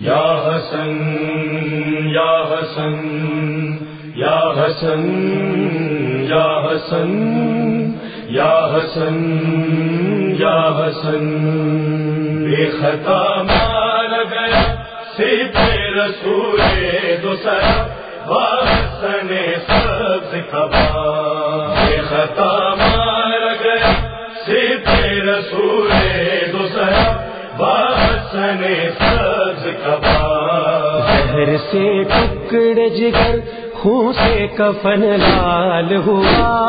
یا حسن یا حسن یا حسن یا حسن یا حسن یا حسن۔ بے خطا مار گیا سیپ رسول دوسرا حسن سبز کبا۔ بے خطا مار گیا سیپ رسول دوسرا حسن سبز زہر سے ٹکڑ جگر، خون سے کفن لال ہوا۔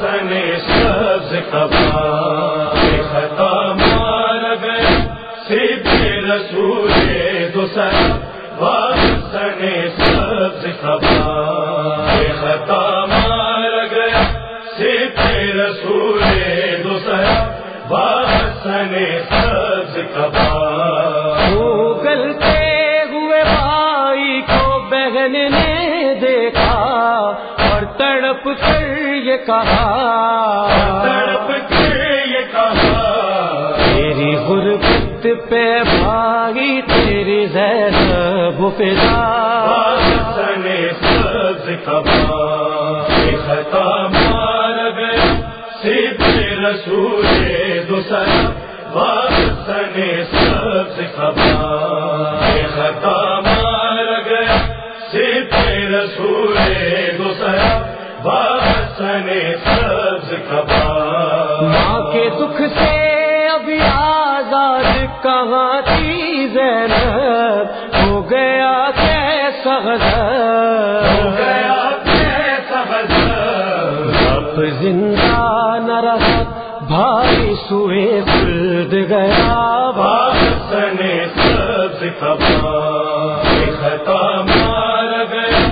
سن سبز کبا خطا مار گئے۔ سیب رسول دوسر سن سبز کبا خطا مار گئے۔ سیب رسول دوسر سن سبز کبا تڑپ کر یہ کہا۔ تڑپ کے یہ کہا۔ تیری غربت پہ بھائی تیری زینب فدا سن سبز کبا۔ خطا مار گئے سیب رسول دوسر سن سبز کبا۔ خطا مار گئے سیب رسول سبز کبا ماں کے دکھ سے ابھی آزاد کہاں تھی زینب؟ ہو گیا کیسا ہو گیا کیسا اب زندہ نہ رہا بھائی سوئے خلد گیا۔ سن سبز کبا خطا مار گئے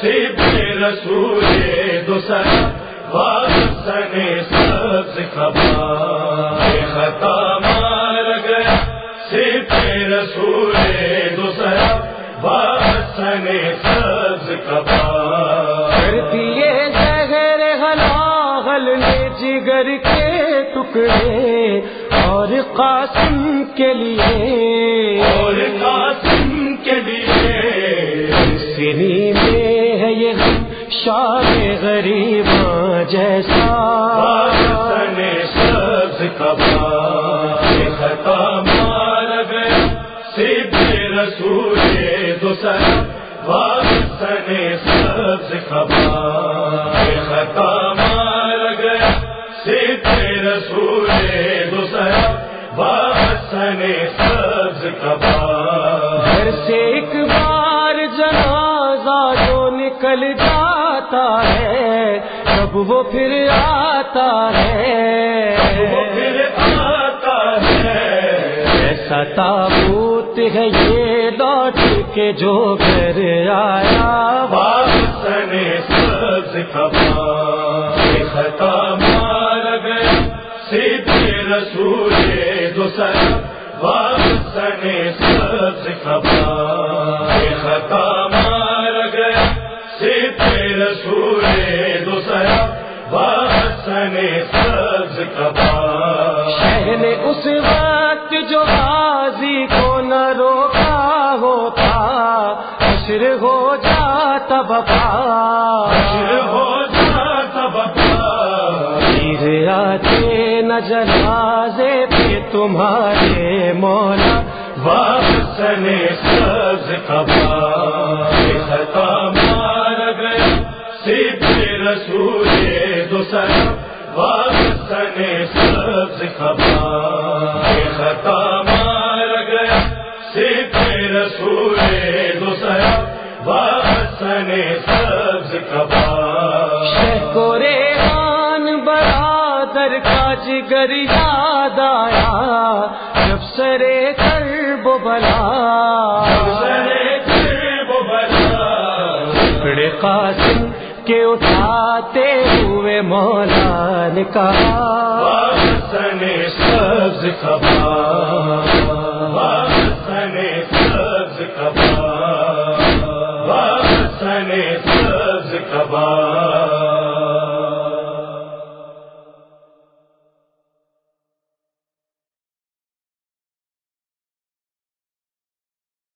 سیب رسول دوسر سن سبز کبا خطا مار گئے سیب رسول دوسر سن سبز کبا کر دیے زہر حلاغل نے جگر کے ٹکڑے اور قاسم کے لیے۔ اور قاسم شام غریب جیسا سبز خطا مار گئے۔ سیب رسول دوسر سن سبز کبا خطا مار گئے۔ سیب رسول دوسر سن سبز کبا گھر سے ایک بار جنازہ جو نکل جاتا ہے تب وہ پھر آتا وہ ہے پھر آتا ہے۔ ایسا تابوت ہے یہ لوٹ کے جو گھر آیا۔ سن سبز خطا مار گئے سیب رسول دوسر سن سبز کبا خطا رسول دوسر سن سبز کبا شہر اس وقت جو غازی کو نہ روکا ہوتا حشر ہو جاتا بپا ہو جاتا بپا تیر آتے نہ جنازے پہ تمہارے مولا۔ سن سبز کبا خطا مار گئے رسول دوسر سن سبز کبا خطا مار گئے سیب رسول سبز شہ کو ریحان برادر کا جگر یاد آیا۔ جب سرے کرب بلا۔ ٹکڑے قاسم کے اٹھاتے ہوئے مولا نے کہا سن سبز کبا